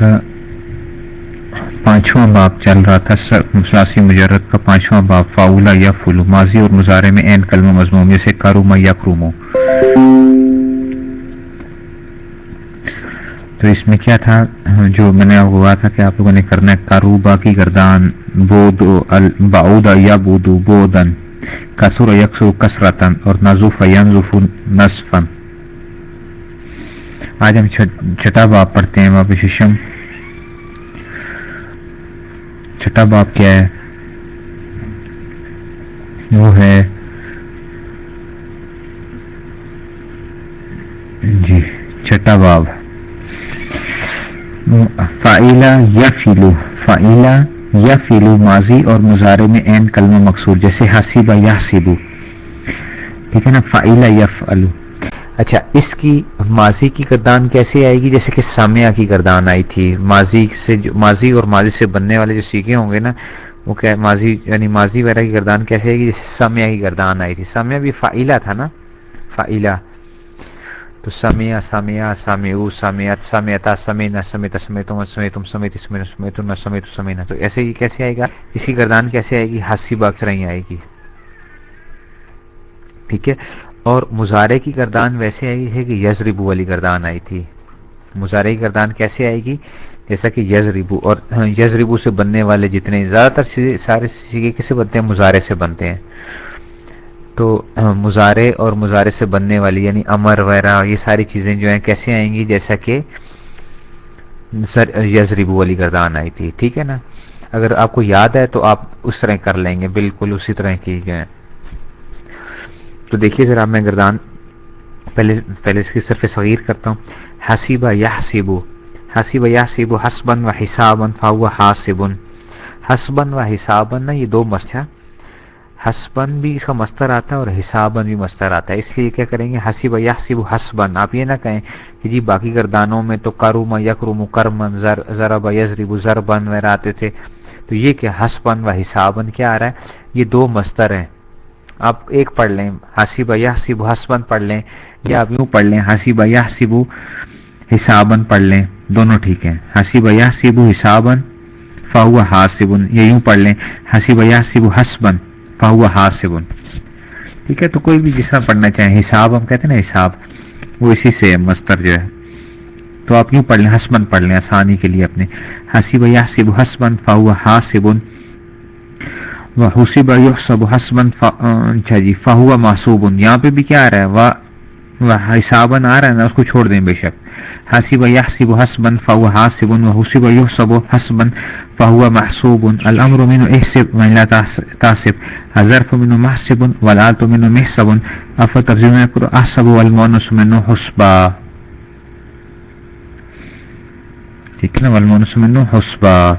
ہمارا پانچواں باب چل رہا تھا سلاسی مجرد کا پانچواں باب فاولا یا فلو ماضی اور مظاہرے میں این کلمہ مضموم، جیسے کاروما یا کرومو۔ تو اس میں کیا تھا؟ جو میں نے ہوا تھا کہ آپ لوگوں نے کرنا ہے کاروبا کی گردان، بود باؤدا یا بودو، بودن، کسر یکسو کسرتن، اور نظوف ینظف نصفن۔ آج ہم چھٹا باب پڑھتے ہیں باب ششم۔ چھٹا باب کیا ہے؟ وہ ہے۔ جی چھٹا باب فائلہ یا فیلو فائلہ یا فیلو ماضی اور مظاہرے میں این کلمہ مقصور، جیسے حسیبہ یا سیبو ٹھیک ہے نا؟ فائلہ یا فلو اچھا اس کی ماضی کی گردان کیسے آئے گی؟ جیسے کہ سامیہ کی گردان آئی تھی۔ ماضی سے جو ماضی اور ماضی سے بننے والے جو سیکھے ہوں گے نا، وہ کیا ماضی یعنی ماضی وغیرہ کی گردان کیسے آئے گی؟ جیسے سامیہ کی گردان آئی تھی۔ سامیہ بھی فائلہ تھا نا؟ فائلہ تو سمیہ سمیہ سمیع سمیت سمیتا سمینا سمیتا سمیتم سمیتم سمیت سمیت سمیت نہ سمیت سمینا تو ایسے ہی کیسے آئے گا؟ اسی گردان کیسے آئے گی؟ ہاسی باکسر ہی آئے گی۔ ٹھیک ہے؟ اور مظاہرے کی گردان ویسے آئی ہے کہ یزربو والی گردان آئی تھی۔ مظاہرے کی گردان کیسے آئے گی؟ جیسا کہ یزربو اور یزربو سے بننے والے جتنے زیادہ تر سارے سیگے کسے بنتے ہیں؟ مظاہرے سے بنتے ہیں۔ تو مظاہرے اور مظاہرے سے بننے والی یعنی امر وغیرہ یہ ساری چیزیں جو ہیں کیسے آئیں گی؟ جیسا کہ یزربو والی گردان آئی تھی۔ ٹھیک ہے نا؟ اگر آپ کو یاد ہے تو آپ اس طرح کر لیں گے۔ بالکل اسی طرح کی جو ہے تو دیکھیے ذرا میں گردان پہلے پہلے اس کی صرف صغیر کرتا ہوں. حسیبہ یا حسیبو حسیبہ یا حسیبو حسبن و حسابن فاو حاسبن حسبن و حسابن نا یہ دو مسئلہ حسبن بھی اس کا مستر آتا ہے اور حسابن بھی مستر آتا ہے. اس لیے کیا کریں گے؟ حسیب یا حسیب حسبن آپ یہ نہ کہیں کہ جی باقی گردانوں میں تو کروم یکروم کرمن ذرب یزرب ضربن وغیرہ آتے تھے. تو یہ کہ حسبن و حسابن کیا آ رہا ہے؟ یہ دو مستر ہیں. آپ ایک پڑھ لیں حسیب یا حسیب حسبن پڑھ لیں، یا آپ یوں پڑھ لیں حسیب یا حسیب حسابن پڑھ لیں، دونوں ٹھیک ہیں۔ حسیب یا حسیب حسابن فاو حاسبن یہ یوں پڑھ لیں حسیب یا حسیب حسبن فاو حاسبن۔ ٹھیک ہے، تو کوئی بھی جس طرح پڑھنا چاہیں حساب، ہم کہتے ہیں نا حساب، وہ اسی سے مستر جو ہے۔ تو آپ یوں پڑھ لیں حسبن پڑھ لیں آسانی کے لیے اپنے۔ حسیب یا حسیب حسبن فاو حاسبن حسب یحسب حسبن اچھا جی فہو معصوب یہاں پہ بھی کیا آ رہا ہے؟ وہ حسابن آ رہا ہے نا اس کو چھوڑ دیں بے شک۔ حسب یحسب حسبن فهو حاسب، وحسب يحسب حسبا فهو محسوب۔ الامر منه احسب من لا تحسب۔ الظرف منه محسب والآلت منه محسب۔ افتبزون يقول احسب والمؤنس منه حسبا۔ ٹھیک ہے نا؟ والمؤنس منه حسبا۔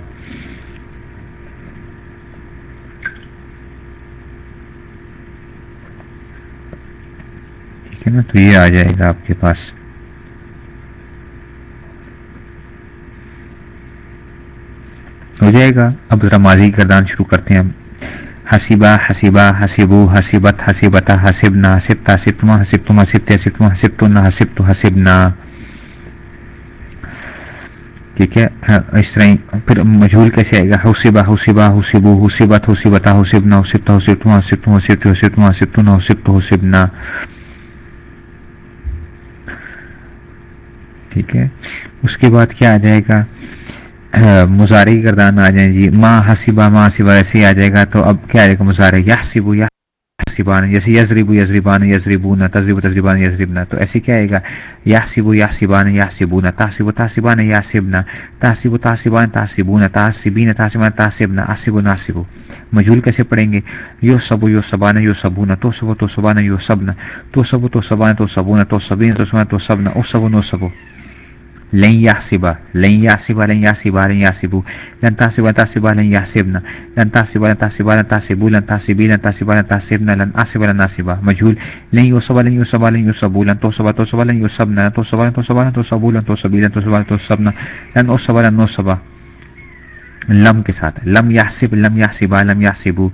ٹھیک ہے نا تو یہ آ جائے گا آپ کے پاس ہو جائے گا اب ذرا ماضی کردان شروع کرتے ہیں ہم حسیبہ حسیبہ حسیبو حسیبت حسیبتا حسبنا حسبتا حسبتما حسبتما حسبت حسبتما حسبتنا حسبتو حسبنا ٹھیک ہے اس طرح پھر مجھول کیسے آئے گا حسیبہ حسیبہ حسیبو حسیبت حسیبتا حسبنا حسبتا حسبتما حسبتما حسبت حسبتما حسبتنا حسبتو حسبنا ٹھیک ہے۔ اس کے بعد کیا آ جائے گا؟ مظاہرے گردان آ جائیں جی۔ ماں حسیبہ ماں حسیبہ ایسے ہی آ جائے گا۔ تو اب کیا آئے گا مظاہرے یا حسیبو یا حسیبان جیسے یزریبو یزریبان یزریبون تذریب تذریبان یزریبنا تو ایسے کیا آئے گا؟ یا حسیبو یا حسیبان یا حسیبون تحسیب تحسیبان یا حسیبنا تحسیب تحسیبان تحسیبون تحسیبین تحسیبان تحسیبنا حسیب ناسیبو مجھول کیسے پڑھیں گے؟ یو سبو یو سبان یو سبون تو سبو تو سبان یو سبنا تو سبو تو سبان تو سبون تو سبین تو سبان تو سبنا او سبو نو سبو لن يحسب لن يحسب لن يحسب لن يحسب. لن تحسب تحسب، لن يحسبنا لن تحسب لن تحسب لن تحسب. لن تحسب لن تحسب، لن تحسبنا لن احسب لن نحسب مجهول. لن يوصب لن يوصب لن يوصب لن توصب توصب لن يوصبنا لن توصب لن توصب لن توصب لن توصب لن توصب لن توصبنا لن اوصب لن نوصب لم کے ساتھ لم يحسب لم يحسب لم يحسب.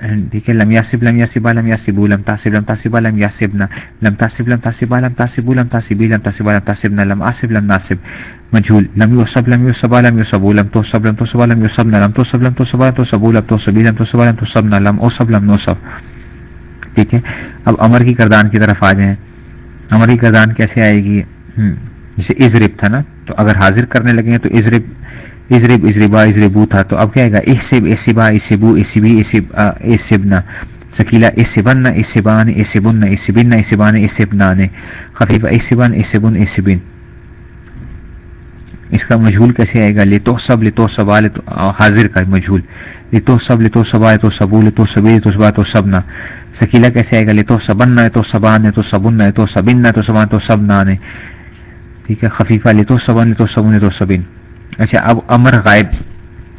ٹھیک ہے لم یاسب لم یاسبا لم یاسبو لم تاسب لم تاسبا لم یاسبنا لم تاسب لم تاسبا لم تاسبو لم تاسبی لم تاسبا لم تاسبنا لم آسب لم ناسب مجهول لم یوسب لم یوسبا لم یوسبو لم توسب لم توسبا لم یوسبنا لم توسب لم توسبا لم توسبو لم توسبی لم توسبا لم توسبنا لم اوسب لم نوسب ٹھیک ہے اب امر کی کردان کی طرف آ جائیں امر کی کردان کیسے آئے گی جیسے ازرب تھا نا، تو اگر حاضر کرنے لگے ہیں تو ازرب ازرب ازربا ازربو تھا، تو اب کیا آئے گا؟ احسب، احسبا، احسبو، احسبی احسبنا۔ سکیلا احسبن احسبان، احسبن احسبن، احسبان، احسبنان۔ خفیفہ احسبن احسبن احسبن۔ اس کا مجھول کیسے آئے گا؟ لتو سب لتو سبا لتو حاضر کا مجھول لتو سب لتو سبا لتو سبو لتو سبی لتو سبا تو سبنا سکیلا کیسے آئے گا؟ لتو سبن تو سبان تو سبن تو سبن تو سبان تو سبنا نے ٹھیک ہے، خفیفہ لتو سبن لتو سبن تو سبن اچھا اب امر غائب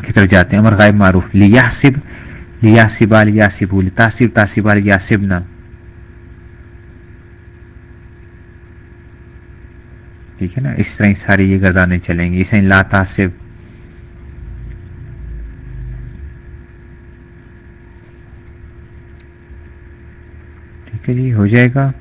کی طرف جاتے ہیں۔ امر غائب معروف۔ لیاسب لیاسبا لیاسبو لتاسب تاسبا لیاسبنا ٹھیک ہے نا؟ اس طرح ساری یہ گردانے چلیں گی۔ اسے لا تاسب ٹھیک ہے جی ہو جائے گا۔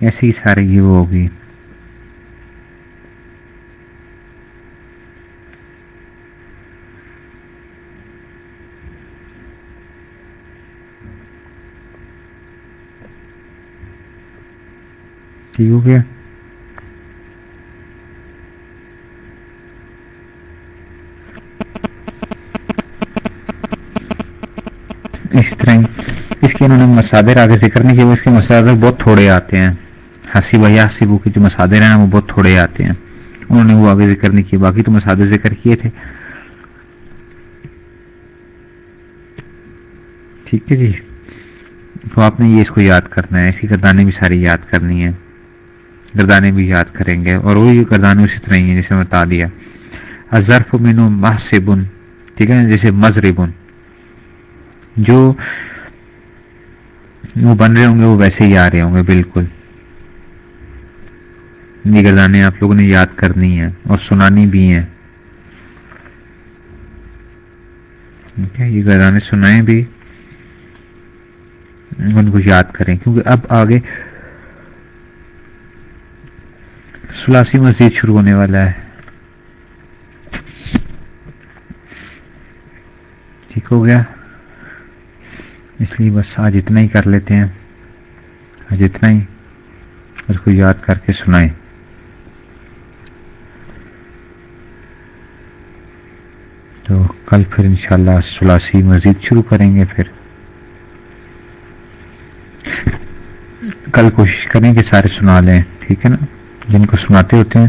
ایسی ساری وہ ہوگی۔ ٹھیک ہو گیا۔ اس طرح اس کے انہوں نے مسادر آگے ذکر نہیں کیا اس کے مسادر بہت تھوڑے آتے ہیں۔ ہنسی بھائی کے جو مسادر ہیں وہ بہت تھوڑے آتے ہیں۔ انہوں نے وہ آگے ذکر نہیں کیا باقی تو مسادر ذکر کیے تھے۔ ٹھیک ہے جی۔ تو آپ نے یہ اس کو یاد کرنا ہے ایسی گردانے بھی ساری یاد کرنی ہے گردانے بھی یاد کریں گے، اور وہی گردانے اسی طرح ہی ہیں جیسے میں بتا دیا۔ ظرف مینو محسبن، ٹھیک ہے جیسے مذربن جو وہ بن رہے ہوں گے، وہ ویسے ہی آ رہے ہوں گے، بالکل۔ یہ گردانے آپ لوگوں نے یاد کرنی ہے اور سنانی بھی ہیں۔ یہ گردانے سنائیں بھی، ان کو یاد کریں۔ کیونکہ اب آگے سلاسی مسجد شروع ہونے والا ہے۔ ٹھیک ہو گیا۔ اس لیے بس آج اتنا ہی کر لیتے ہیں۔ آج اتنا ہی۔ اس کو یاد کر کے سنائیں۔ تو کل پھر انشاءاللہ سلاسی مزید شروع کریں گے پھر۔ کل کوشش کریں کہ سارے سنا لیں، ٹھیک ہے نا؟ جن کو سناتے ہوتے ہیں،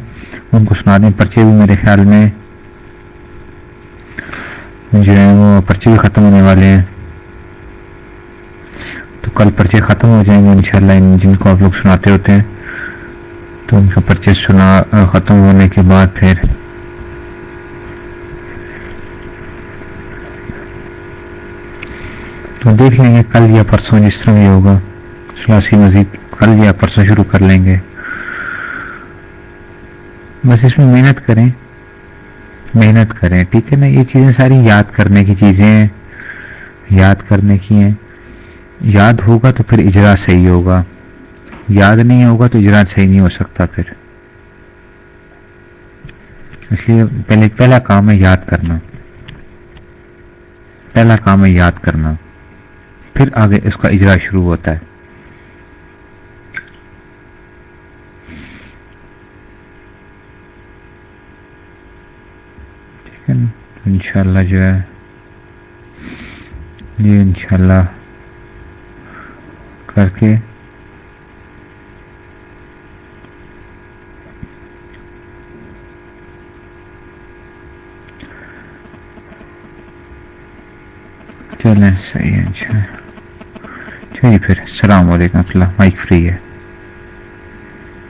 ان کو سنا دیں، پرچے بھی میرے خیال میں جو ہے وہ پرچے بھی ختم ہونے والے ہیں۔ تو کل پرچے ختم ہو جائیں گے انشاءاللہ جن کو آپ لوگ سناتے ہوتے ہیں۔ تو ان کا پرچے سنا، ختم ہونے کے بعد پھر تو دیکھ لیں گے کل یا پرسوں جس طرح بھی ہوگا۔ سلاسی مزید کل یا پرسوں شروع کر لیں گے۔ بس اس میں محنت کریں۔ محنت کریں، ٹھیک ہے نا؟ یہ چیزیں ساری یاد کرنے کی چیزیں ہیں۔ یاد کرنے کی ہیں۔ یاد ہوگا تو پھر اجرا صحیح ہوگا۔ یاد نہیں ہوگا تو اجرا صحیح نہیں ہو سکتا پھر۔ اس لیے پہلے پہلا کام ہے یاد کرنا۔ پہلا کام ہے یاد کرنا۔ پھر آگے اس کا اجرا شروع ہوتا ہے۔ انشاءاللہ جو ہے، یہ انشاءاللہ کر کے چلیں صحیح ہے اچھا چلیے پھر السلام علیکم اللہ مائک فری ہے۔